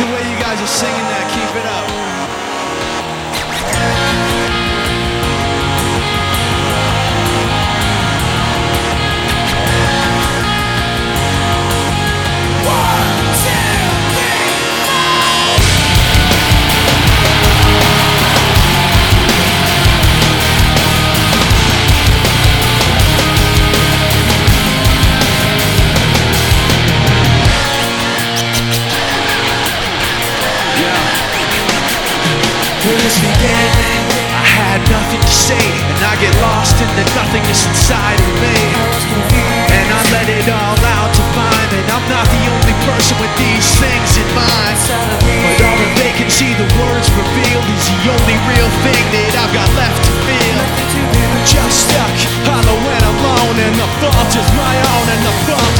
the way you guys are singing that. Keep it up. When this began, I had nothing to say, and I get lost in the nothingness inside of me. And I let it all out to find that I'm not the only person with these things in mind. But all the vacancy, the words revealed, is the only real thing that I've got left to feel. Just stuck, hollow and alone, and the fault is my own, and the fault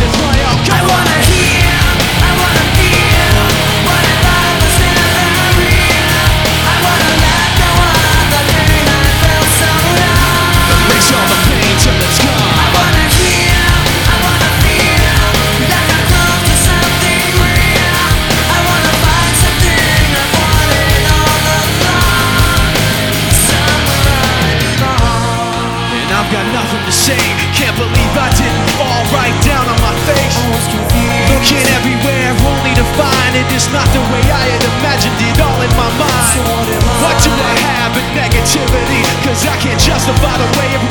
I've got nothing to say. Can't believe I didn't fall right down on my face. Looking everywhere only to find it is not the way I had imagined it all in my mind. What do I have in negativity? Cause I can't justify the way everyone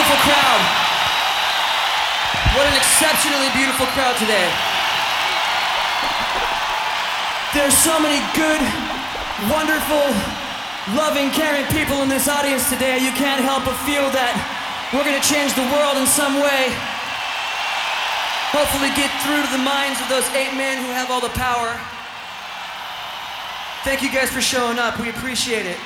beautiful crowd. What an exceptionally beautiful crowd today. There's so many good, wonderful, loving, caring people in this audience today. You can't help but feel that we're going to change the world in some way. Hopefully, get through to the minds of those eight men who have all the power. Thank you guys for showing up. We appreciate it.